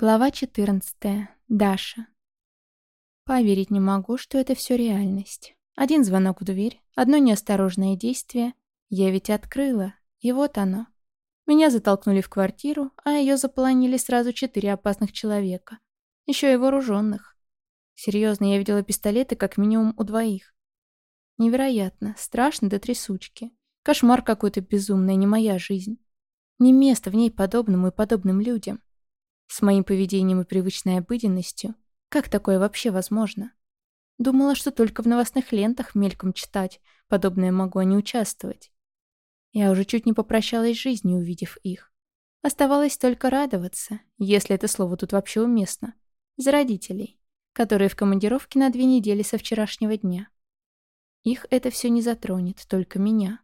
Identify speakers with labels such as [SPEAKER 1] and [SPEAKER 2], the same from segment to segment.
[SPEAKER 1] Глава 14. Даша. Поверить не могу, что это все реальность. Один звонок в дверь, одно неосторожное действие. Я ведь открыла, и вот оно. Меня затолкнули в квартиру, а ее заполонили сразу четыре опасных человека. Еще и вооруженных. Серьезно, я видела пистолеты как минимум у двоих. Невероятно, страшно до трясучки. Кошмар какой-то безумный, не моя жизнь. Не место в ней подобному и подобным людям. С моим поведением и привычной обыденностью. Как такое вообще возможно? Думала, что только в новостных лентах мельком читать, подобное могу, а не участвовать. Я уже чуть не попрощалась с жизнью, увидев их. Оставалось только радоваться, если это слово тут вообще уместно, за родителей, которые в командировке на две недели со вчерашнего дня. Их это все не затронет, только меня.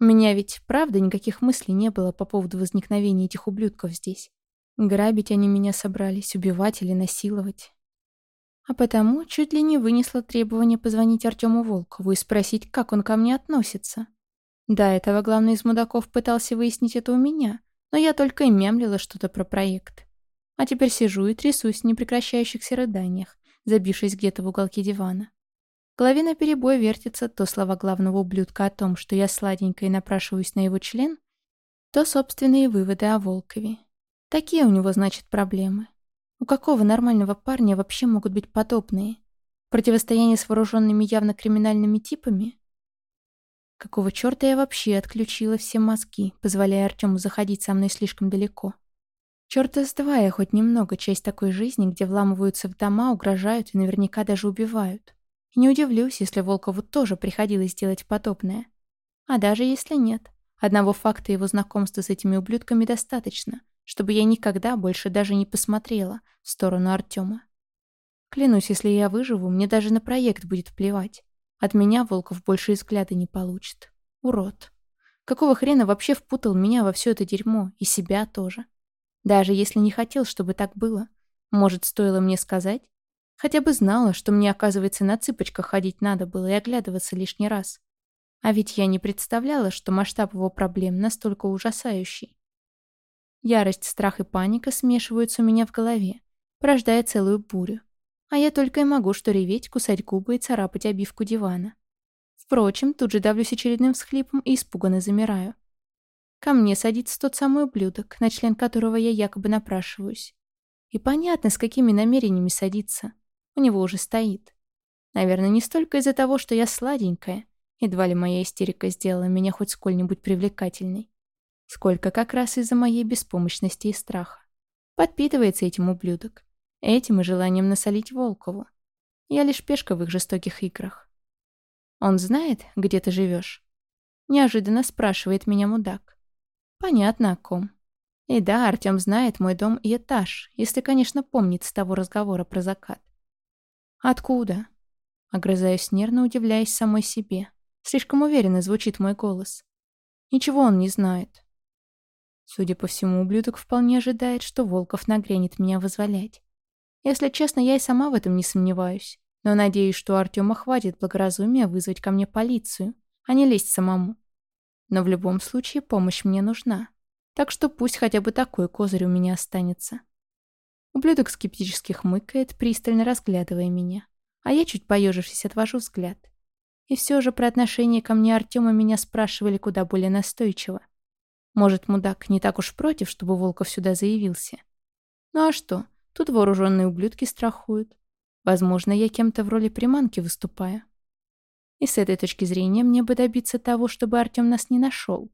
[SPEAKER 1] У меня ведь, правда, никаких мыслей не было по поводу возникновения этих ублюдков здесь. Грабить они меня собрались, убивать или насиловать. А потому чуть ли не вынесла требование позвонить Артему Волкову и спросить, как он ко мне относится. До этого главный из мудаков пытался выяснить это у меня, но я только и мямлила что-то про проект. А теперь сижу и трясусь в непрекращающихся рыданиях, забившись где-то в уголке дивана. В голове наперебой вертится то слова главного ублюдка о том, что я сладенькая и напрашиваюсь на его член, то собственные выводы о Волкове. Такие у него, значит, проблемы. У какого нормального парня вообще могут быть подобные? Противостояние с вооруженными явно криминальными типами? Какого черта я вообще отключила все мозги, позволяя Артему заходить со мной слишком далеко? Черта с два я хоть немного часть такой жизни, где вламываются в дома, угрожают и наверняка даже убивают. И не удивлюсь, если Волкову тоже приходилось делать подобное. А даже если нет, одного факта его знакомства с этими ублюдками достаточно — чтобы я никогда больше даже не посмотрела в сторону Артема. Клянусь, если я выживу, мне даже на проект будет плевать. От меня Волков больше взгляда не получит. Урод. Какого хрена вообще впутал меня во все это дерьмо, и себя тоже? Даже если не хотел, чтобы так было. Может, стоило мне сказать? Хотя бы знала, что мне, оказывается, на цыпочках ходить надо было и оглядываться лишний раз. А ведь я не представляла, что масштаб его проблем настолько ужасающий. Ярость, страх и паника смешиваются у меня в голове, порождая целую бурю. А я только и могу что реветь, кусать губы и царапать обивку дивана. Впрочем, тут же давлюсь очередным всхлипом и испуганно замираю. Ко мне садится тот самый ублюдок, на член которого я якобы напрашиваюсь. И понятно, с какими намерениями садится. У него уже стоит. Наверное, не столько из-за того, что я сладенькая. Едва ли моя истерика сделала меня хоть сколь-нибудь привлекательной сколько как раз из-за моей беспомощности и страха. Подпитывается этим ублюдок. Этим и желанием насолить Волкову. Я лишь пешка в их жестоких играх. Он знает, где ты живешь? Неожиданно спрашивает меня мудак. Понятно о ком. И да, Артем знает мой дом и этаж, если, конечно, помнит с того разговора про закат. Откуда? Огрызаюсь нервно, удивляясь самой себе. Слишком уверенно звучит мой голос. Ничего он не знает. Судя по всему, ублюдок вполне ожидает, что Волков нагрянет меня вызволять. Если честно, я и сама в этом не сомневаюсь. Но надеюсь, что Артема хватит благоразумия вызвать ко мне полицию, а не лезть самому. Но в любом случае помощь мне нужна. Так что пусть хотя бы такой козырь у меня останется. Ублюдок скептически хмыкает, пристально разглядывая меня. А я, чуть поежившись, отвожу взгляд. И все же про отношение ко мне Артема меня спрашивали куда более настойчиво. Может, мудак не так уж против, чтобы Волков сюда заявился. Ну а что, тут вооруженные ублюдки страхуют. Возможно, я кем-то в роли приманки выступаю. И с этой точки зрения мне бы добиться того, чтобы Артем нас не нашел.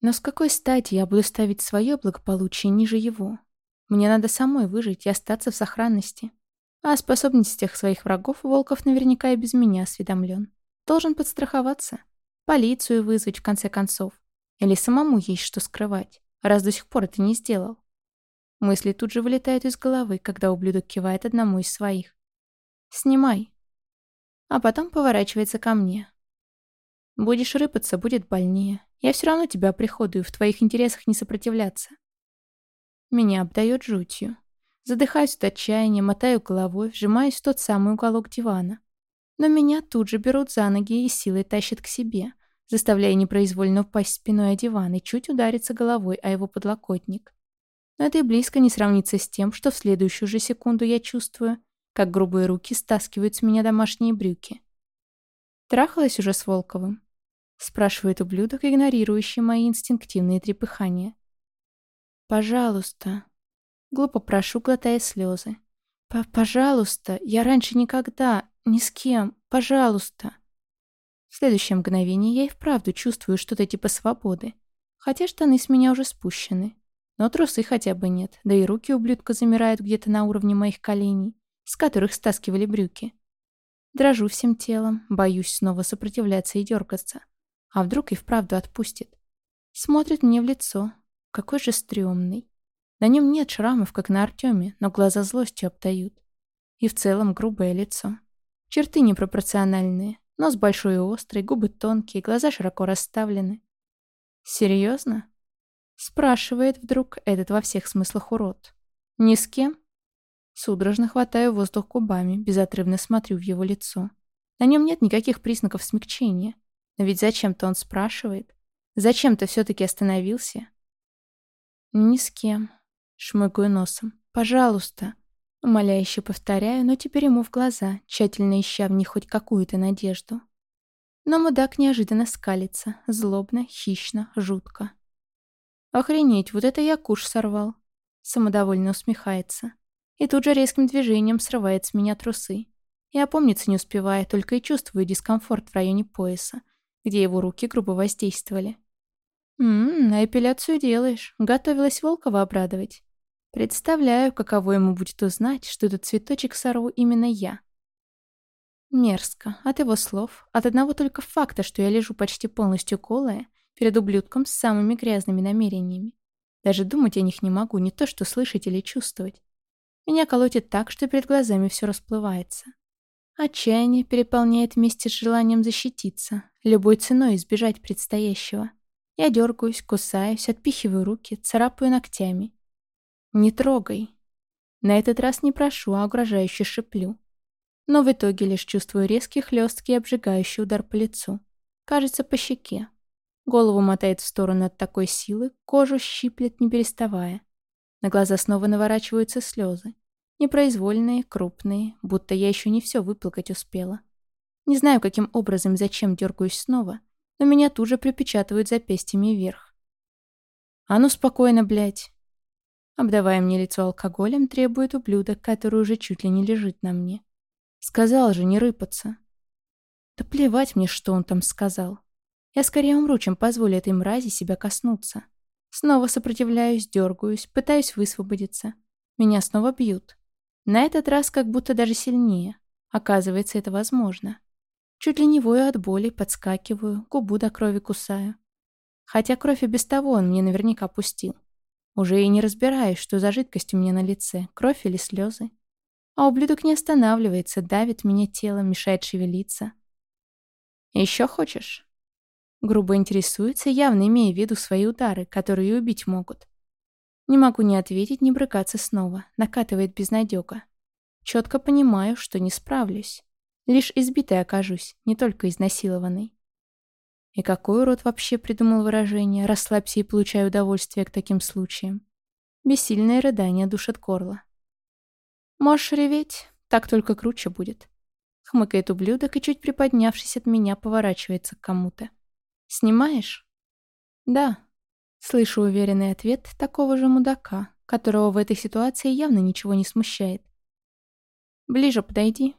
[SPEAKER 1] Но с какой стати я буду ставить свое благополучие ниже его? Мне надо самой выжить и остаться в сохранности. А о способностях своих врагов Волков наверняка и без меня осведомлен. Должен подстраховаться. Полицию вызвать, в конце концов. Или самому есть что скрывать, раз до сих пор это не сделал. Мысли тут же вылетают из головы, когда ублюдок кивает одному из своих. «Снимай». А потом поворачивается ко мне. «Будешь рыпаться, будет больнее. Я все равно тебя приходую, в твоих интересах не сопротивляться». Меня обдает жутью. Задыхаюсь от отчаяния, мотаю головой, вжимаюсь в тот самый уголок дивана. Но меня тут же берут за ноги и силой тащат к себе, заставляя непроизвольно упасть спиной о диван и чуть удариться головой о его подлокотник. Но это и близко не сравнится с тем, что в следующую же секунду я чувствую, как грубые руки стаскивают с меня домашние брюки. «Трахалась уже с Волковым?» — спрашивает ублюдок, игнорирующий мои инстинктивные трепыхания. «Пожалуйста». Глупо прошу, глотая слезы. «Пожалуйста, я раньше никогда, ни с кем, пожалуйста». В следующее мгновение я и вправду чувствую что-то типа свободы. Хотя штаны с меня уже спущены. Но трусы хотя бы нет, да и руки ублюдка замирают где-то на уровне моих коленей, с которых стаскивали брюки. Дрожу всем телом, боюсь снова сопротивляться и дергаться. А вдруг и вправду отпустит? Смотрит мне в лицо. Какой же стрёмный. На нем нет шрамов, как на Артеме, но глаза злостью обтают. И в целом грубое лицо. Черты непропорциональные. Нос большой и острый, губы тонкие, глаза широко расставлены. Серьезно? Спрашивает вдруг этот во всех смыслах урод. Ни с кем? Судорожно хватаю воздух губами, безотрывно смотрю в его лицо. На нем нет никаких признаков смягчения. Но ведь зачем-то он спрашивает. Зачем-то все-таки остановился. Ни с кем. Шмыгаю носом. Пожалуйста. Умоляюще повторяю, но теперь ему в глаза, тщательно ища в них хоть какую-то надежду. Но мудак неожиданно скалится, злобно, хищно, жутко. «Охренеть, вот это я куш сорвал!» Самодовольно усмехается. И тут же резким движением срывает с меня трусы. Я опомниться не успеваю, только и чувствую дискомфорт в районе пояса, где его руки грубо воздействовали. «Ммм, а эпиляцию делаешь. Готовилась Волкова обрадовать. Представляю, каково ему будет узнать, что этот цветочек сорву именно я. Мерзко. От его слов, от одного только факта, что я лежу почти полностью голая, перед ублюдком с самыми грязными намерениями. Даже думать о них не могу, не то что слышать или чувствовать. Меня колотит так, что перед глазами все расплывается. Отчаяние переполняет вместе с желанием защититься, любой ценой избежать предстоящего. Я дергаюсь, кусаюсь, отпихиваю руки, царапаю ногтями. «Не трогай». На этот раз не прошу, а угрожающе шиплю. Но в итоге лишь чувствую резкий, хлесткий, обжигающий удар по лицу. Кажется, по щеке. Голову мотает в сторону от такой силы, кожу щиплет, не переставая. На глаза снова наворачиваются слезы. Непроизвольные, крупные, будто я еще не все выплакать успела. Не знаю, каким образом зачем дергаюсь снова, но меня тут же припечатывают запястьями вверх. «А ну спокойно, блядь!» Обдавая мне лицо алкоголем, требует ублюдок, который уже чуть ли не лежит на мне. Сказал же не рыпаться. Да плевать мне, что он там сказал. Я скорее умру, чем позволю этой мрази себя коснуться. Снова сопротивляюсь, дергаюсь, пытаюсь высвободиться. Меня снова бьют. На этот раз как будто даже сильнее. Оказывается, это возможно. Чуть ли не вою от боли, подскакиваю, губу до крови кусаю. Хотя кровь и без того он мне наверняка пустил. Уже и не разбираюсь, что за жидкость у меня на лице, кровь или слезы. А ублюдок не останавливается, давит меня телом, мешает шевелиться. «Еще хочешь?» Грубо интересуется, явно имея в виду свои удары, которые убить могут. Не могу ни ответить, ни брыкаться снова. Накатывает безнадега. Четко понимаю, что не справлюсь. Лишь избитой окажусь, не только изнасилованной. И какой урод вообще придумал выражение «расслабься и получай удовольствие к таким случаям»? Бессильное рыдание душит горло. «Можешь реветь, так только круче будет». Хмыкает ублюдок и, чуть приподнявшись от меня, поворачивается к кому-то. «Снимаешь?» «Да». Слышу уверенный ответ такого же мудака, которого в этой ситуации явно ничего не смущает. «Ближе подойди».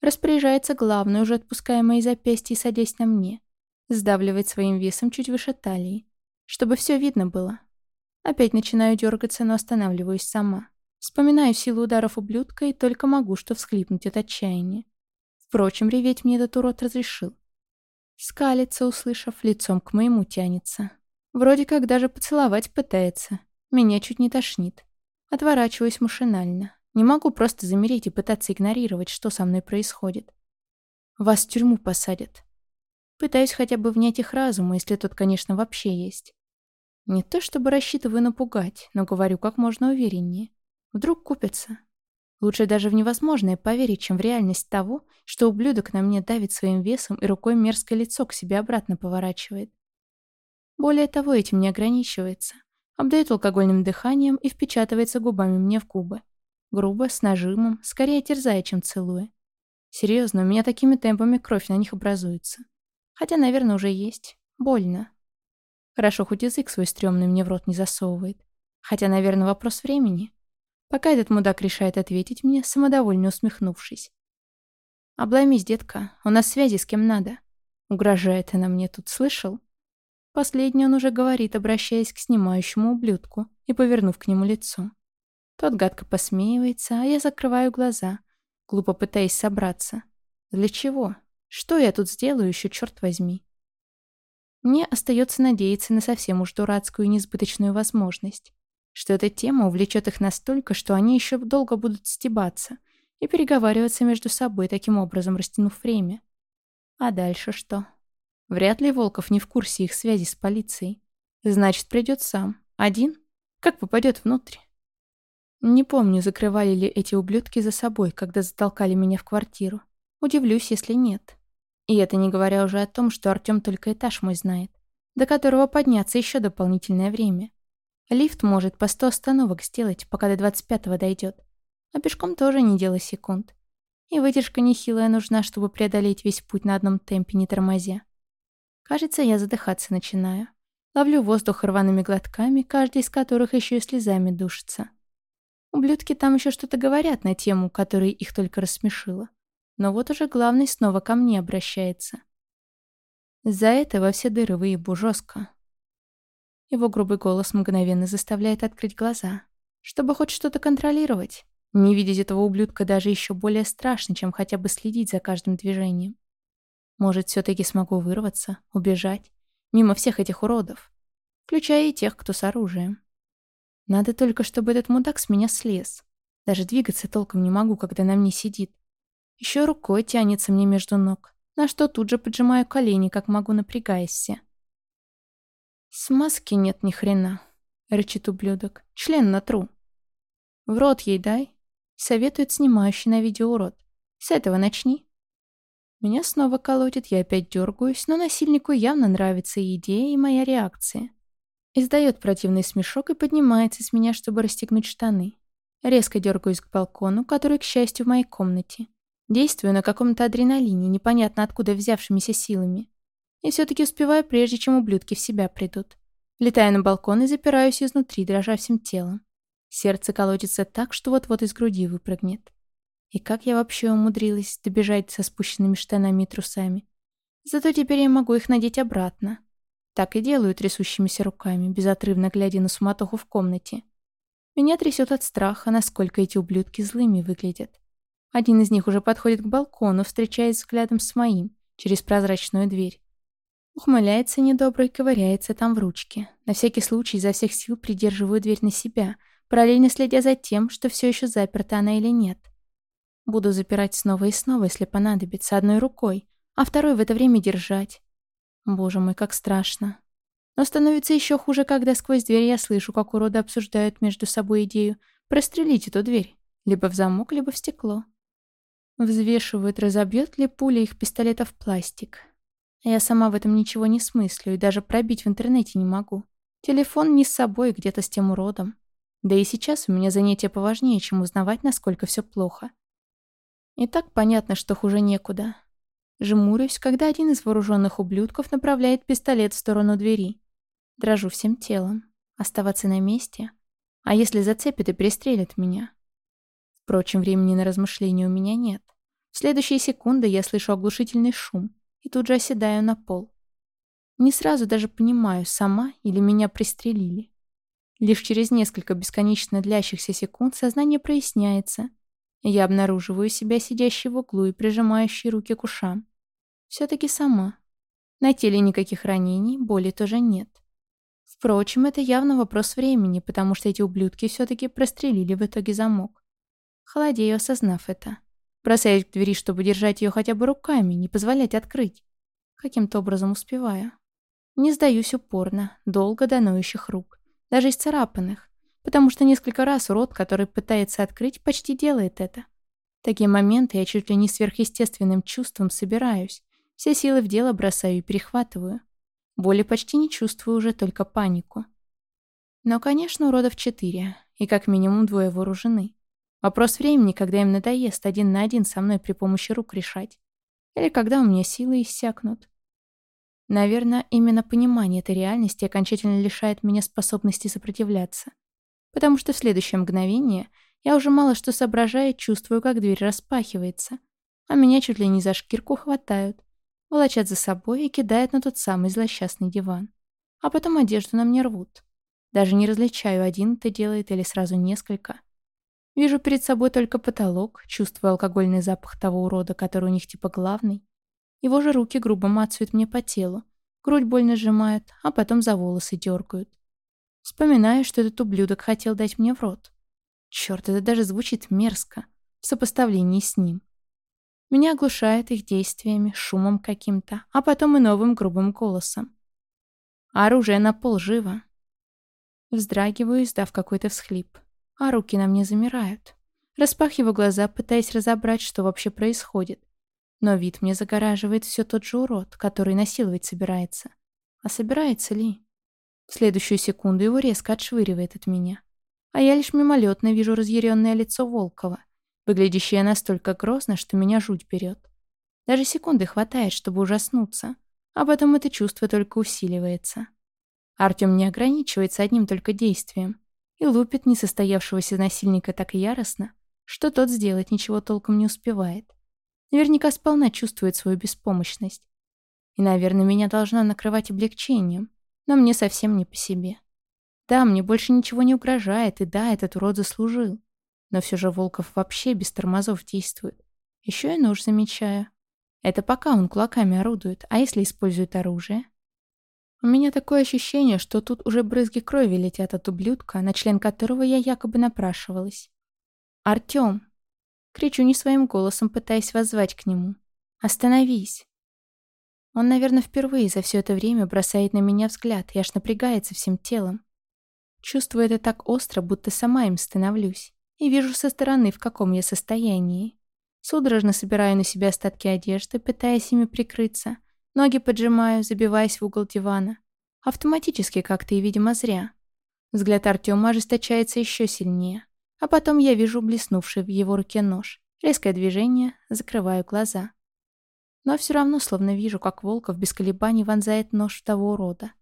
[SPEAKER 1] Распоряжается главный, уже отпуская мои запястья и садясь на мне. Сдавливает своим весом чуть выше талии, чтобы все видно было. Опять начинаю дергаться, но останавливаюсь сама. Вспоминаю силу ударов ублюдка и только могу что всхлипнуть от отчаяния. Впрочем, реветь мне этот урод разрешил. Скалится, услышав, лицом к моему тянется. Вроде как даже поцеловать пытается. Меня чуть не тошнит. Отворачиваюсь машинально. Не могу просто замереть и пытаться игнорировать, что со мной происходит. Вас в тюрьму посадят. Пытаюсь хотя бы внять их разуму, если тот, конечно, вообще есть. Не то чтобы рассчитываю напугать, но говорю как можно увереннее. Вдруг купятся. Лучше даже в невозможное поверить, чем в реальность того, что ублюдок на мне давит своим весом и рукой мерзкое лицо к себе обратно поворачивает. Более того, этим не ограничивается. обдает алкогольным дыханием и впечатывается губами мне в губы. Грубо, с нажимом, скорее терзая, чем целуя. Серьезно, у меня такими темпами кровь на них образуется. Хотя, наверное, уже есть. Больно. Хорошо, хоть язык свой стрёмный мне в рот не засовывает. Хотя, наверное, вопрос времени. Пока этот мудак решает ответить мне, самодовольно усмехнувшись. «Обломись, детка, у нас связи с кем надо». Угрожает она мне тут, слышал? Последний он уже говорит, обращаясь к снимающему ублюдку и повернув к нему лицо. Тот гадко посмеивается, а я закрываю глаза, глупо пытаясь собраться. Для чего? Что я тут сделаю еще, черт возьми? Мне остается надеяться на совсем уж дурацкую и несбыточную возможность, что эта тема увлечет их настолько, что они еще долго будут стебаться и переговариваться между собой, таким образом растянув время. А дальше что? Вряд ли Волков не в курсе их связи с полицией. Значит, придет сам. Один? Как попадет внутрь? Не помню, закрывали ли эти ублюдки за собой, когда затолкали меня в квартиру. Удивлюсь, если нет. И это не говоря уже о том, что Артём только этаж мой знает, до которого подняться еще дополнительное время. Лифт может по 100 остановок сделать, пока до 25-го дойдет. А пешком тоже не дело секунд. И выдержка нехилая нужна, чтобы преодолеть весь путь на одном темпе, не тормозя. Кажется, я задыхаться начинаю. Ловлю воздух рваными глотками, каждый из которых еще и слезами душится. Ублюдки там еще что-то говорят на тему, которая их только рассмешила. Но вот уже главный снова ко мне обращается. За это во все дыры выебу жестко. Его грубый голос мгновенно заставляет открыть глаза, чтобы хоть что-то контролировать. Не видеть этого ублюдка даже еще более страшно, чем хотя бы следить за каждым движением. Может, все-таки смогу вырваться, убежать, мимо всех этих уродов, включая и тех, кто с оружием. Надо только, чтобы этот мудак с меня слез. Даже двигаться толком не могу, когда на мне сидит. Еще рукой тянется мне между ног, на что тут же поджимаю колени, как могу, напрягаясь все. «Смазки нет ни хрена», — рычит ублюдок. «Член натру». «В рот ей дай», — советует снимающий на видео урод. «С этого начни». Меня снова колотит, я опять дергаюсь, но насильнику явно нравится и идея, и моя реакция. Издает противный смешок и поднимается с меня, чтобы расстегнуть штаны. Резко дергаюсь к балкону, который, к счастью, в моей комнате. Действую на каком-то адреналине, непонятно откуда взявшимися силами. И все-таки успеваю, прежде чем ублюдки в себя придут. Летаю на балкон и запираюсь изнутри, дрожа всем телом. Сердце колотится так, что вот-вот из груди выпрыгнет. И как я вообще умудрилась добежать со спущенными штанами и трусами? Зато теперь я могу их надеть обратно. Так и делаю трясущимися руками, безотрывно глядя на суматоху в комнате. Меня трясет от страха, насколько эти ублюдки злыми выглядят. Один из них уже подходит к балкону, встречаясь взглядом с моим, через прозрачную дверь. Ухмыляется недобро и ковыряется там в ручке. На всякий случай изо всех сил придерживаю дверь на себя, параллельно следя за тем, что все еще заперта она или нет. Буду запирать снова и снова, если понадобится, одной рукой, а второй в это время держать. Боже мой, как страшно. Но становится еще хуже, когда сквозь дверь я слышу, как уроды обсуждают между собой идею прострелить эту дверь. Либо в замок, либо в стекло. Взвешивают, разобьет ли пуля их пистолета в пластик. Я сама в этом ничего не смыслю и даже пробить в интернете не могу. Телефон не с собой, где-то с тем уродом. Да и сейчас у меня занятие поважнее, чем узнавать, насколько все плохо. И так понятно, что хуже некуда. Жмурюсь, когда один из вооруженных ублюдков направляет пистолет в сторону двери. Дрожу всем телом. Оставаться на месте? А если зацепит и пристрелит меня? Впрочем, времени на размышления у меня нет. В следующие секунды я слышу оглушительный шум и тут же оседаю на пол. Не сразу даже понимаю, сама или меня пристрелили. Лишь через несколько бесконечно длящихся секунд сознание проясняется, я обнаруживаю себя сидящей в углу и прижимающей руки к ушам. Все-таки сама. На теле никаких ранений, боли тоже нет. Впрочем, это явно вопрос времени, потому что эти ублюдки все-таки прострелили в итоге замок. Холодею, осознав это. Бросаюсь к двери, чтобы держать ее хотя бы руками, не позволять открыть. Каким-то образом успеваю. Не сдаюсь упорно, долго до ноющих рук. Даже исцарапанных. Потому что несколько раз урод, который пытается открыть, почти делает это. В такие моменты я чуть ли не сверхъестественным чувством собираюсь. Все силы в дело бросаю и перехватываю. Боли почти не чувствую уже, только панику. Но, конечно, уродов четыре, и как минимум двое вооружены. Вопрос времени, когда им надоест один на один со мной при помощи рук решать. Или когда у меня силы иссякнут. Наверное, именно понимание этой реальности окончательно лишает меня способности сопротивляться. Потому что в следующее мгновение я уже мало что соображая, чувствую, как дверь распахивается. А меня чуть ли не за шкирку хватают. Волочат за собой и кидают на тот самый злосчастный диван. А потом одежду на мне рвут. Даже не различаю, один это делает или сразу несколько. Вижу перед собой только потолок, чувствую алкогольный запах того урода, который у них типа главный. Его же руки грубо мацают мне по телу, грудь больно сжимают, а потом за волосы дергают. Вспоминаю, что этот ублюдок хотел дать мне в рот. Черт, это даже звучит мерзко в сопоставлении с ним. Меня оглушает их действиями, шумом каким-то, а потом и новым грубым голосом. Оружие на пол живо. Вздрагиваю, издав какой-то всхлип а руки на мне замирают. Распахиваю глаза, пытаясь разобрать, что вообще происходит. Но вид мне загораживает все тот же урод, который насиловать собирается. А собирается ли? В следующую секунду его резко отшвыривает от меня. А я лишь мимолетно вижу разъяренное лицо Волкова, выглядящее настолько грозно, что меня жуть берет. Даже секунды хватает, чтобы ужаснуться, а потом это чувство только усиливается. Артем не ограничивается одним только действием и лупит несостоявшегося насильника так яростно, что тот сделать ничего толком не успевает. Наверняка сполна чувствует свою беспомощность. И, наверное, меня должна накрывать облегчением, но мне совсем не по себе. Да, мне больше ничего не угрожает, и да, этот урод заслужил. Но все же Волков вообще без тормозов действует. Еще и нож замечаю. Это пока он кулаками орудует, а если использует оружие? У меня такое ощущение, что тут уже брызги крови летят от ублюдка, на член которого я якобы напрашивалась. «Артём!» Кричу не своим голосом, пытаясь воззвать к нему. «Остановись!» Он, наверное, впервые за все это время бросает на меня взгляд и аж напрягается всем телом. Чувствую это так остро, будто сама им становлюсь. И вижу со стороны, в каком я состоянии. Судорожно собираю на себя остатки одежды, пытаясь ими прикрыться, Ноги поджимаю, забиваясь в угол дивана. Автоматически как-то и, видимо, зря. Взгляд Артема ожесточается еще сильнее. А потом я вижу блеснувший в его руке нож. Резкое движение, закрываю глаза. Но все равно словно вижу, как Волков без колебаний вонзает нож в того урода.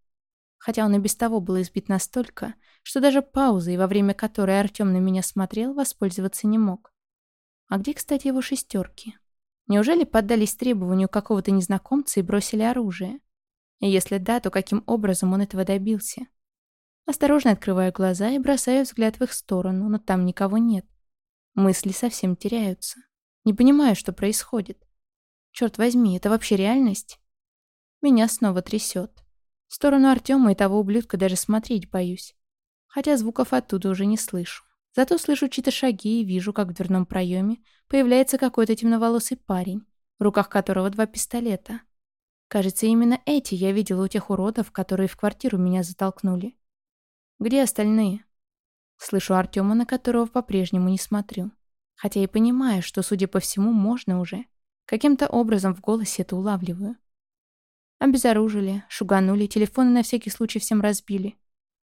[SPEAKER 1] Хотя он и без того был избит настолько, что даже паузой, во время которой Артем на меня смотрел, воспользоваться не мог. А где, кстати, его шестерки? Неужели поддались требованию какого-то незнакомца и бросили оружие? И если да, то каким образом он этого добился? Осторожно открываю глаза и бросаю взгляд в их сторону, но там никого нет. Мысли совсем теряются. Не понимаю, что происходит. Черт возьми, это вообще реальность? Меня снова трясет. В сторону Артема и того ублюдка даже смотреть боюсь. Хотя звуков оттуда уже не слышу. Зато слышу чьи-то шаги и вижу, как в дверном проеме появляется какой-то темноволосый парень, в руках которого два пистолета. Кажется, именно эти я видела у тех уродов, которые в квартиру меня затолкнули. Где остальные? Слышу Артема, на которого по-прежнему не смотрю. Хотя и понимаю, что, судя по всему, можно уже. Каким-то образом в голосе это улавливаю. Обезоружили, шуганули, телефоны на всякий случай всем разбили.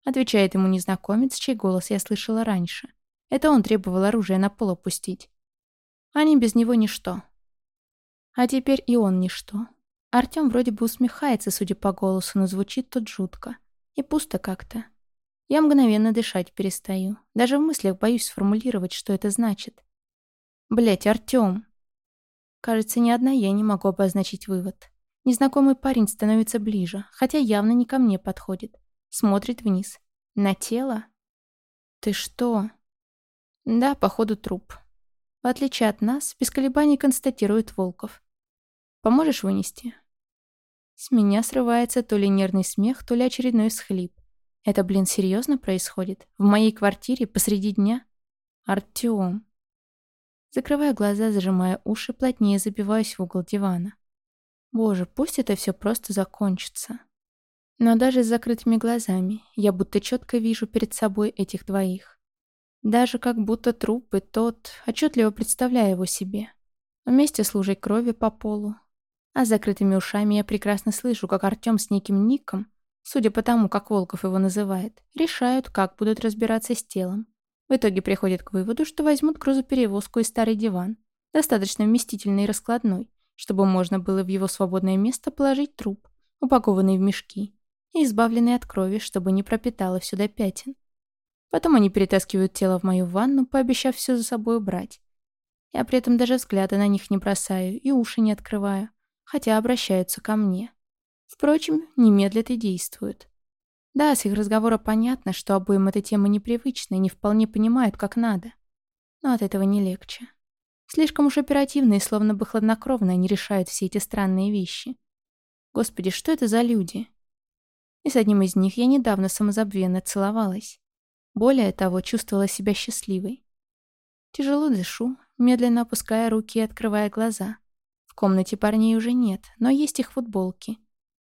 [SPEAKER 1] Отвечает ему незнакомец, чей голос я слышала раньше. Это он требовал оружие на пол опустить. Они без него ничто. А теперь и он ничто. Артём вроде бы усмехается, судя по голосу, но звучит тут жутко. И пусто как-то. Я мгновенно дышать перестаю. Даже в мыслях боюсь сформулировать, что это значит. Блять, Артём. Кажется, ни одна я не могу обозначить вывод. Незнакомый парень становится ближе, хотя явно не ко мне подходит. Смотрит вниз. На тело? Ты что? Да, походу труп. В отличие от нас, без колебаний констатирует Волков. Поможешь вынести? С меня срывается то ли нервный смех, то ли очередной схлип. Это, блин, серьезно происходит? В моей квартире посреди дня? Артём. Закрывая глаза, зажимая уши, плотнее забиваюсь в угол дивана. Боже, пусть это все просто закончится. Но даже с закрытыми глазами я будто четко вижу перед собой этих двоих. Даже как будто труп и тот, отчетливо представляю его себе. Вместе с лужей крови по полу. А с закрытыми ушами я прекрасно слышу, как Артем с неким ником судя по тому, как Волков его называет, решают, как будут разбираться с телом. В итоге приходят к выводу, что возьмут грузоперевозку и старый диван, достаточно вместительный и раскладной, чтобы можно было в его свободное место положить труп, упакованный в мешки, и избавленный от крови, чтобы не пропитало до пятен. Потом они перетаскивают тело в мою ванну, пообещав все за собой убрать. Я при этом даже взгляда на них не бросаю и уши не открываю, хотя обращаются ко мне. Впрочем, не медлят и действуют. Да, с их разговора понятно, что обоим эта тема непривычна и не вполне понимают, как надо. Но от этого не легче. Слишком уж оперативно и словно бы хладнокровно они решают все эти странные вещи. Господи, что это за люди? И с одним из них я недавно самозабвенно целовалась. Более того, чувствовала себя счастливой. Тяжело дышу, медленно опуская руки и открывая глаза. В комнате парней уже нет, но есть их футболки.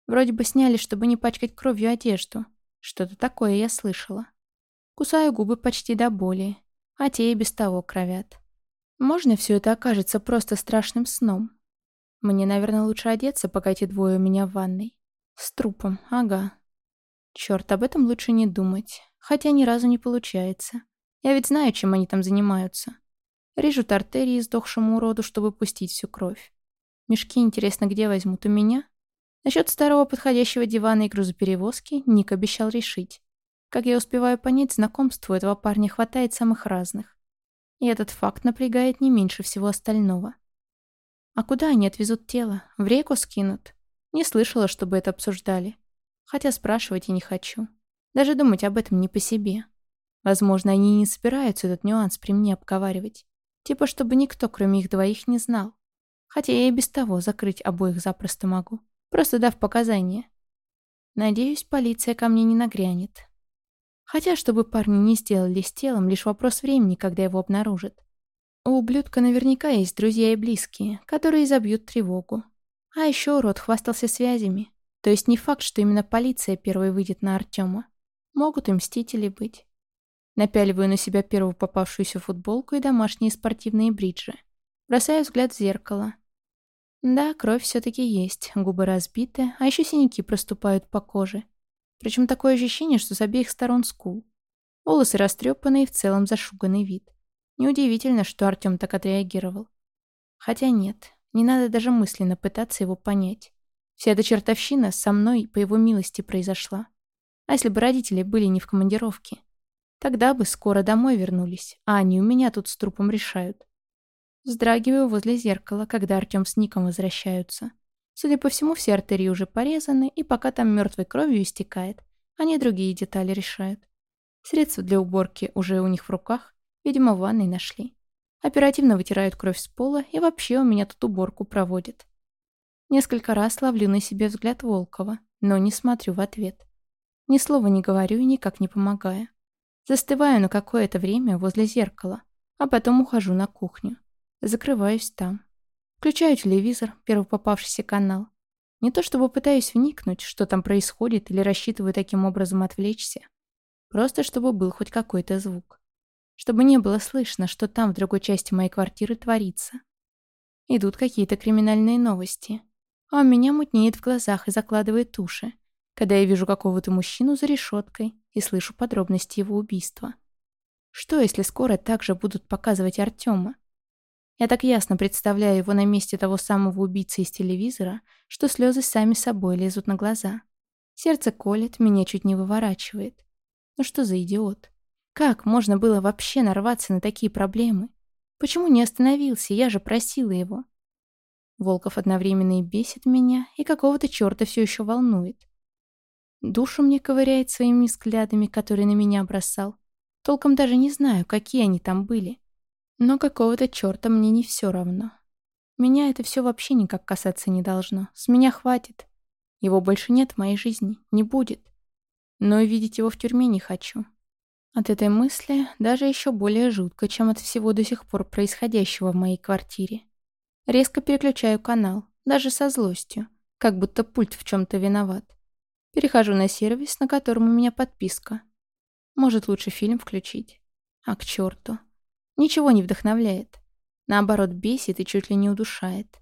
[SPEAKER 1] Вроде бы сняли, чтобы не пачкать кровью одежду. Что-то такое я слышала. Кусаю губы почти до боли, а те и без того кровят. Можно все это окажется просто страшным сном? Мне, наверное, лучше одеться, пока эти двое у меня в ванной. С трупом, ага. Черт, об этом лучше не думать. Хотя ни разу не получается. Я ведь знаю, чем они там занимаются. Режут артерии сдохшему уроду, чтобы пустить всю кровь. Мешки, интересно, где возьмут у меня? Насчет старого подходящего дивана и грузоперевозки Ник обещал решить. Как я успеваю понять, знакомству этого парня хватает самых разных. И этот факт напрягает не меньше всего остального. А куда они отвезут тело? В реку скинут? Не слышала, чтобы это обсуждали. Хотя спрашивать и не хочу. Даже думать об этом не по себе. Возможно, они не собираются этот нюанс при мне обговаривать. Типа, чтобы никто, кроме их двоих, не знал. Хотя я и без того закрыть обоих запросто могу. Просто дав показания. Надеюсь, полиция ко мне не нагрянет. Хотя, чтобы парни не сделали с телом, лишь вопрос времени, когда его обнаружат. У ублюдка наверняка есть друзья и близкие, которые забьют тревогу. А еще урод хвастался связями. То есть не факт, что именно полиция первой выйдет на Артема. Могут и мстители быть. Напяливаю на себя первую попавшуюся футболку и домашние спортивные бриджи. Бросаю взгляд в зеркало. Да, кровь все-таки есть, губы разбиты, а еще синяки проступают по коже. Причем такое ощущение, что с обеих сторон скул. Волосы растрепанные и в целом зашуганный вид. Неудивительно, что Артем так отреагировал. Хотя нет, не надо даже мысленно пытаться его понять. Вся эта чертовщина со мной по его милости произошла. А если бы родители были не в командировке? Тогда бы скоро домой вернулись, а они у меня тут с трупом решают. Вздрагиваю возле зеркала, когда Артем с Ником возвращаются. Судя по всему, все артерии уже порезаны, и пока там мертвой кровью истекает, они другие детали решают. Средства для уборки уже у них в руках, видимо, в ванной нашли. Оперативно вытирают кровь с пола, и вообще у меня тут уборку проводят. Несколько раз ловлю на себе взгляд Волкова, но не смотрю в ответ. Ни слова не говорю и никак не помогая. Застываю на какое-то время возле зеркала, а потом ухожу на кухню. Закрываюсь там. Включаю телевизор, первый попавшийся канал. Не то чтобы пытаюсь вникнуть, что там происходит, или рассчитываю таким образом отвлечься. Просто чтобы был хоть какой-то звук. Чтобы не было слышно, что там, в другой части моей квартиры, творится. Идут какие-то криминальные новости. А у меня мутнеет в глазах и закладывает уши, когда я вижу какого-то мужчину за решеткой и слышу подробности его убийства. Что, если скоро также будут показывать Артема? Я так ясно представляю его на месте того самого убийцы из телевизора, что слезы сами собой лезут на глаза. Сердце колет, меня чуть не выворачивает. Ну что за идиот? Как можно было вообще нарваться на такие проблемы? Почему не остановился? Я же просила его. Волков одновременно и бесит меня, и какого-то черта все еще волнует. Душу мне ковыряет своими взглядами, которые на меня бросал. Толком даже не знаю, какие они там были. Но какого-то черта мне не все равно. Меня это все вообще никак касаться не должно. С меня хватит. Его больше нет в моей жизни. Не будет. Но и видеть его в тюрьме не хочу. От этой мысли даже еще более жутко, чем от всего до сих пор происходящего в моей квартире. Резко переключаю канал, даже со злостью, как будто пульт в чем-то виноват. Перехожу на сервис, на котором у меня подписка. Может, лучше фильм включить? А к черту. Ничего не вдохновляет. Наоборот, бесит и чуть ли не удушает.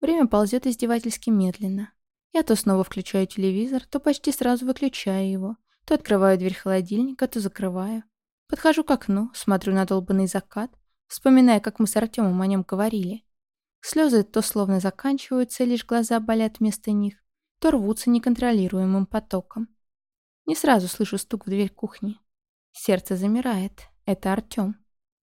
[SPEAKER 1] Время ползет издевательски медленно. Я то снова включаю телевизор, то почти сразу выключаю его, то открываю дверь холодильника, то закрываю. Подхожу к окну, смотрю на долбанный закат, вспоминая, как мы с Артемом о нем говорили. Слезы то словно заканчиваются, лишь глаза болят вместо них, то рвутся неконтролируемым потоком. Не сразу слышу стук в дверь кухни. Сердце замирает. Это Артем.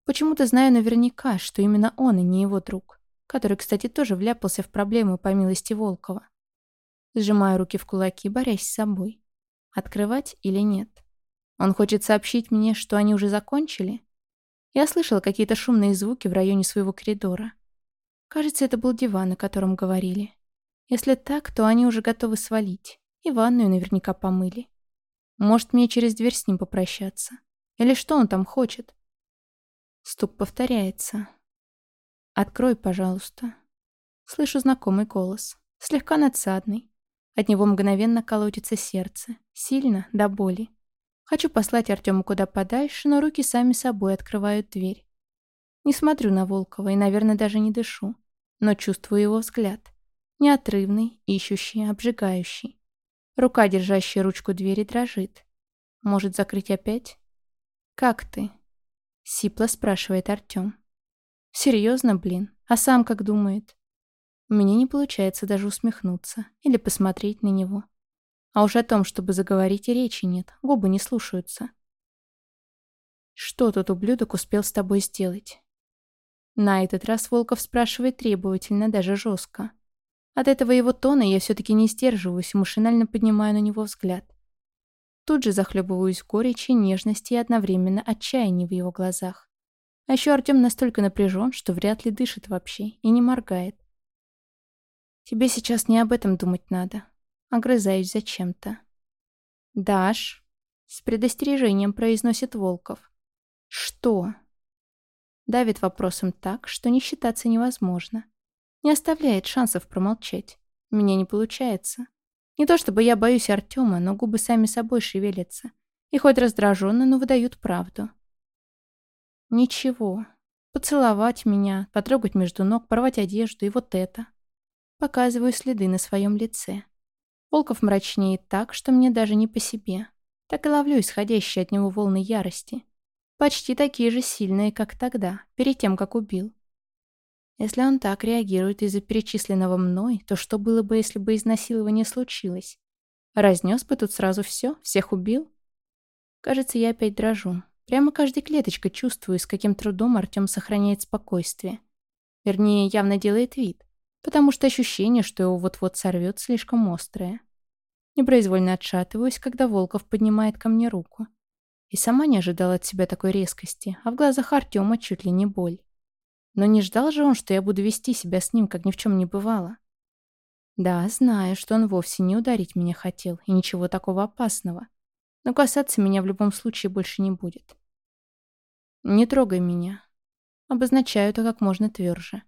[SPEAKER 1] Почему-то знаю наверняка, что именно он и не его друг, который, кстати, тоже вляпался в проблемы по милости Волкова. Сжимаю руки в кулаки, борясь с собой. Открывать или нет? Он хочет сообщить мне, что они уже закончили? Я слышала какие-то шумные звуки в районе своего коридора. Кажется, это был диван, о котором говорили. Если так, то они уже готовы свалить. И ванную наверняка помыли. Может, мне через дверь с ним попрощаться? Или что он там хочет? Стук повторяется. «Открой, пожалуйста». Слышу знакомый голос, слегка надсадный. От него мгновенно колотится сердце, сильно, до боли. Хочу послать Артему куда подальше, но руки сами собой открывают дверь. Не смотрю на Волкова и, наверное, даже не дышу, но чувствую его взгляд. Неотрывный, ищущий, обжигающий. Рука, держащая ручку двери, дрожит. Может, закрыть опять? «Как ты?» — сипло спрашивает Артем. «Серьезно, блин? А сам как думает?» Мне не получается даже усмехнуться или посмотреть на него. А уж о том, чтобы заговорить, и речи нет, губы не слушаются. «Что тот ублюдок успел с тобой сделать?» На этот раз Волков спрашивает требовательно, даже жестко. От этого его тона я все-таки не сдерживаюсь и машинально поднимаю на него взгляд. Тут же захлебываюсь горечи, нежности и одновременно отчаянии в его глазах. А еще Артем настолько напряжен, что вряд ли дышит вообще и не моргает. Тебе сейчас не об этом думать надо. Огрызаюсь зачем-то. «Даш», — с предостережением произносит Волков. «Что?» Давит вопросом так, что не считаться невозможно. Не оставляет шансов промолчать. У меня не получается. Не то чтобы я боюсь Артема, но губы сами собой шевелятся. И хоть раздраженно, но выдают правду. Ничего. Поцеловать меня, потрогать между ног, порвать одежду и вот это. Показываю следы на своем лице. Волков мрачнеет так, что мне даже не по себе. Так и ловлю исходящие от него волны ярости. Почти такие же сильные, как тогда, перед тем, как убил. Если он так реагирует из-за перечисленного мной, то что было бы, если бы изнасилование случилось? Разнес бы тут сразу все, всех убил? Кажется, я опять дрожу. Прямо каждой клеточкой чувствую, с каким трудом Артем сохраняет спокойствие. Вернее, явно делает вид, потому что ощущение, что его вот-вот сорвет, слишком острое. Непроизвольно отшатываюсь, когда Волков поднимает ко мне руку. И сама не ожидала от себя такой резкости, а в глазах Артема чуть ли не боль. Но не ждал же он, что я буду вести себя с ним, как ни в чем не бывало. Да, знаю, что он вовсе не ударить меня хотел, и ничего такого опасного. Но касаться меня в любом случае больше не будет. Не трогай меня. Обозначаю это как можно тверже.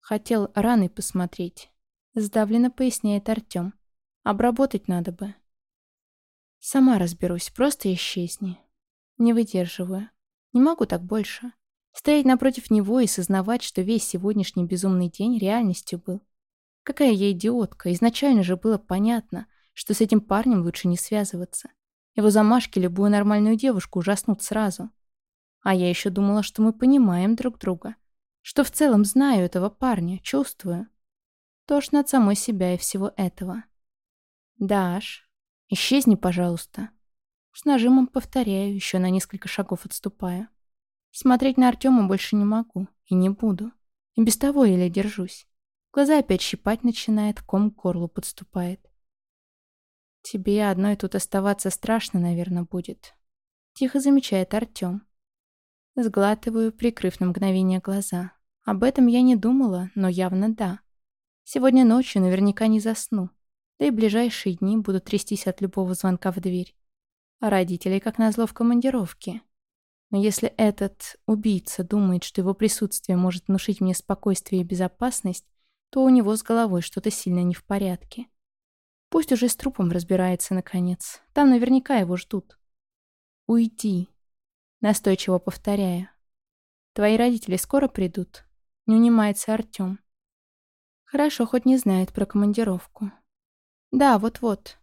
[SPEAKER 1] Хотел раны посмотреть. Сдавленно поясняет Артем. Обработать надо бы. Сама разберусь, просто исчезни. Не выдерживаю. Не могу так больше. Стоять напротив него и сознавать, что весь сегодняшний безумный день реальностью был. Какая я идиотка. Изначально же было понятно, что с этим парнем лучше не связываться. Его замашки любую нормальную девушку ужаснут сразу. А я еще думала, что мы понимаем друг друга. Что в целом знаю этого парня, чувствую. Тошно от самой себя и всего этого. «Даш, исчезни, пожалуйста». С нажимом повторяю, еще на несколько шагов отступаю. Смотреть на Артема больше не могу и не буду. И без того еле держусь. Глаза опять щипать начинает, ком к горлу подступает. Тебе одной тут оставаться страшно, наверное, будет. Тихо замечает Артем. Сглатываю, прикрыв на мгновение глаза. Об этом я не думала, но явно да. Сегодня ночью наверняка не засну. Да и ближайшие дни буду трястись от любого звонка в дверь. А родители, как назло, в командировке. Но если этот убийца думает, что его присутствие может внушить мне спокойствие и безопасность, то у него с головой что-то сильно не в порядке. Пусть уже с трупом разбирается, наконец. Там наверняка его ждут. «Уйди», — настойчиво повторяя. «Твои родители скоро придут?» Не унимается Артем. Хорошо, хоть не знает про командировку. Да, вот-вот.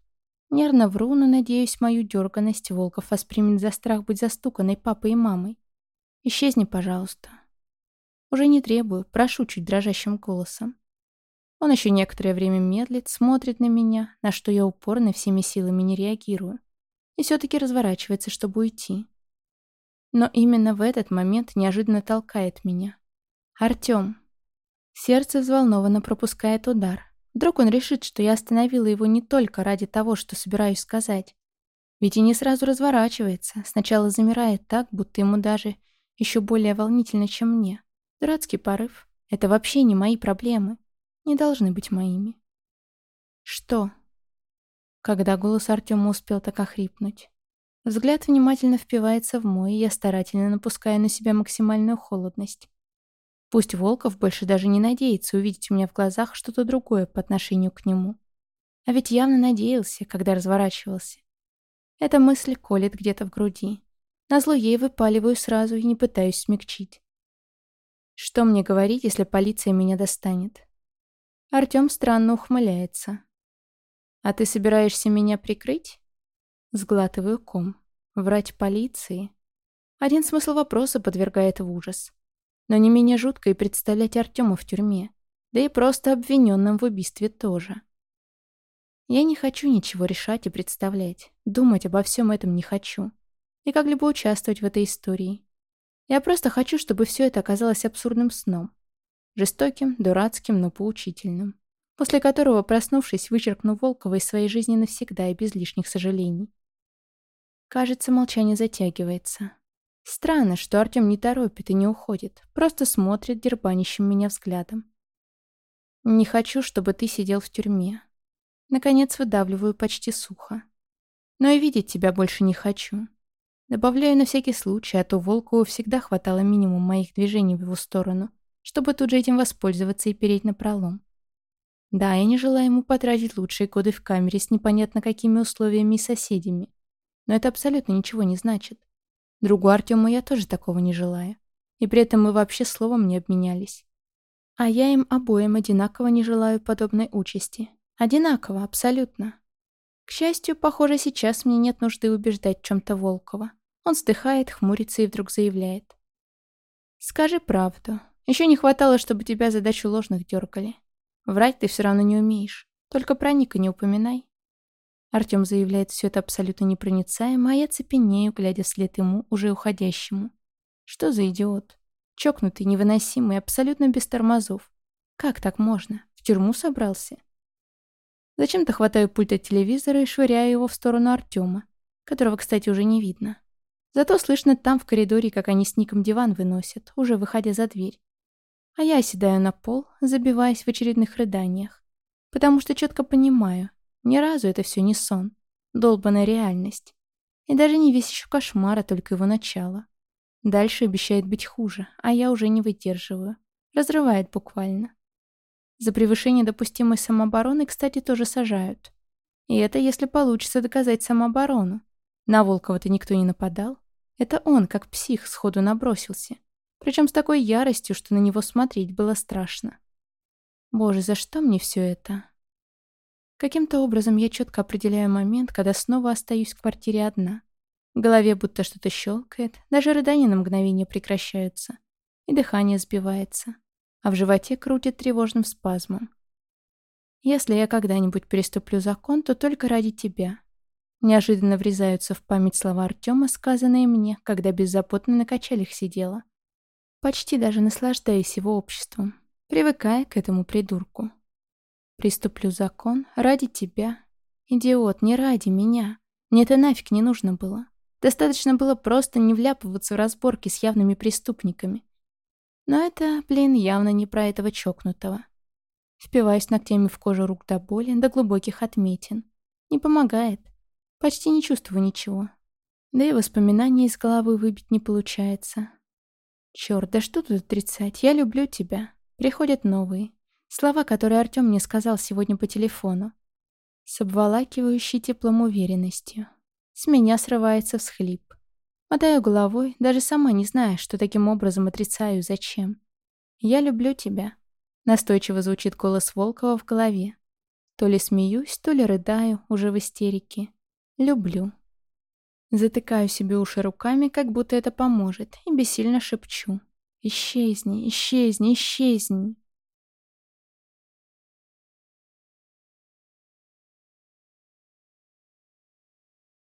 [SPEAKER 1] Нервно вру, но, надеюсь, мою дерганность Волков воспримет за страх быть застуканной папой и мамой. Исчезни, пожалуйста. Уже не требую, прошу чуть дрожащим голосом. Он еще некоторое время медлит, смотрит на меня, на что я упорно всеми силами не реагирую. И все-таки разворачивается, чтобы уйти. Но именно в этот момент неожиданно толкает меня. «Артем!» Сердце взволнованно пропускает удар. Вдруг он решит, что я остановила его не только ради того, что собираюсь сказать. Ведь и не сразу разворачивается, сначала замирает так, будто ему даже еще более волнительно, чем мне. Дурацкий порыв. Это вообще не мои проблемы не должны быть моими. Что? Когда голос Артема успел так охрипнуть. Взгляд внимательно впивается в мой, и я старательно напускаю на себя максимальную холодность. Пусть Волков больше даже не надеется увидеть у меня в глазах что-то другое по отношению к нему. А ведь явно надеялся, когда разворачивался. Эта мысль колет где-то в груди. Назло ей выпаливаю сразу и не пытаюсь смягчить. Что мне говорить, если полиция меня достанет? Артём странно ухмыляется. «А ты собираешься меня прикрыть?» Сглатываю ком. Врать полиции? Один смысл вопроса подвергает в ужас. Но не менее жутко и представлять Артема в тюрьме. Да и просто обвиненным в убийстве тоже. Я не хочу ничего решать и представлять. Думать обо всем этом не хочу. И как-либо участвовать в этой истории. Я просто хочу, чтобы все это оказалось абсурдным сном. Жестоким, дурацким, но поучительным. После которого, проснувшись, вычеркну Волкова из своей жизни навсегда и без лишних сожалений. Кажется, молчание затягивается. Странно, что Артем не торопит и не уходит, просто смотрит дербанищем меня взглядом. «Не хочу, чтобы ты сидел в тюрьме». Наконец выдавливаю почти сухо. «Но и видеть тебя больше не хочу». Добавляю на всякий случай, а то Волкову всегда хватало минимум моих движений в его сторону — чтобы тут же этим воспользоваться и переть на пролом. Да, я не желаю ему потратить лучшие годы в камере с непонятно какими условиями и соседями. Но это абсолютно ничего не значит. Другу Артему я тоже такого не желаю. И при этом мы вообще словом не обменялись. А я им обоим одинаково не желаю подобной участи. Одинаково, абсолютно. К счастью, похоже, сейчас мне нет нужды убеждать в чем-то Волкова. Он вздыхает, хмурится и вдруг заявляет. «Скажи правду. Еще не хватало, чтобы тебя задачу ложных дергали. Врать ты все равно не умеешь. Только про Ника не упоминай. Артем заявляет все это абсолютно непроницаемо, а я цепенею, глядя вслед ему, уже уходящему. Что за идиот? Чокнутый, невыносимый, абсолютно без тормозов. Как так можно? В тюрьму собрался? Зачем-то хватаю пульт от телевизора и швыряю его в сторону Артема, которого, кстати, уже не видно. Зато слышно там в коридоре, как они с Ником диван выносят, уже выходя за дверь. А я оседаю на пол, забиваясь в очередных рыданиях. Потому что четко понимаю, ни разу это все не сон, долбанная реальность. И даже не весь еще кошмар, а только его начало. Дальше обещает быть хуже, а я уже не выдерживаю. Разрывает буквально. За превышение допустимой самообороны, кстати, тоже сажают. И это если получится доказать самооборону. На Волкова-то никто не нападал. Это он, как псих, сходу набросился. Причем с такой яростью, что на него смотреть было страшно. Боже, за что мне все это? Каким-то образом я четко определяю момент, когда снова остаюсь в квартире одна. В голове будто что-то щелкает, даже рыдания на мгновение прекращаются, и дыхание сбивается, а в животе крутит тревожным спазмом. Если я когда-нибудь переступлю закон, то только ради тебя. Неожиданно врезаются в память слова Артема, сказанные мне, когда беззаботно на качелях сидела почти даже наслаждаясь его обществом, привыкая к этому придурку. Приступлю закон ради тебя. Идиот, не ради меня. Мне это нафиг не нужно было. Достаточно было просто не вляпываться в разборки с явными преступниками. Но это, блин, явно не про этого чокнутого. Впиваюсь ногтями в кожу рук до боли, до глубоких отметин. Не помогает. Почти не чувствую ничего. Да и воспоминания из головы выбить не получается. Черт, да что тут отрицать? Я люблю тебя. Приходят новые. Слова, которые Артем мне сказал сегодня по телефону. С обволакивающей теплом уверенностью. С меня срывается всхлип. Мотаю головой, даже сама не зная, что таким образом отрицаю зачем. «Я люблю тебя», — настойчиво звучит голос Волкова в голове. То ли смеюсь, то ли рыдаю, уже в истерике. Люблю. Затыкаю себе уши руками, как будто это поможет, и бессильно шепчу. «Исчезни, исчезни, исчезни!»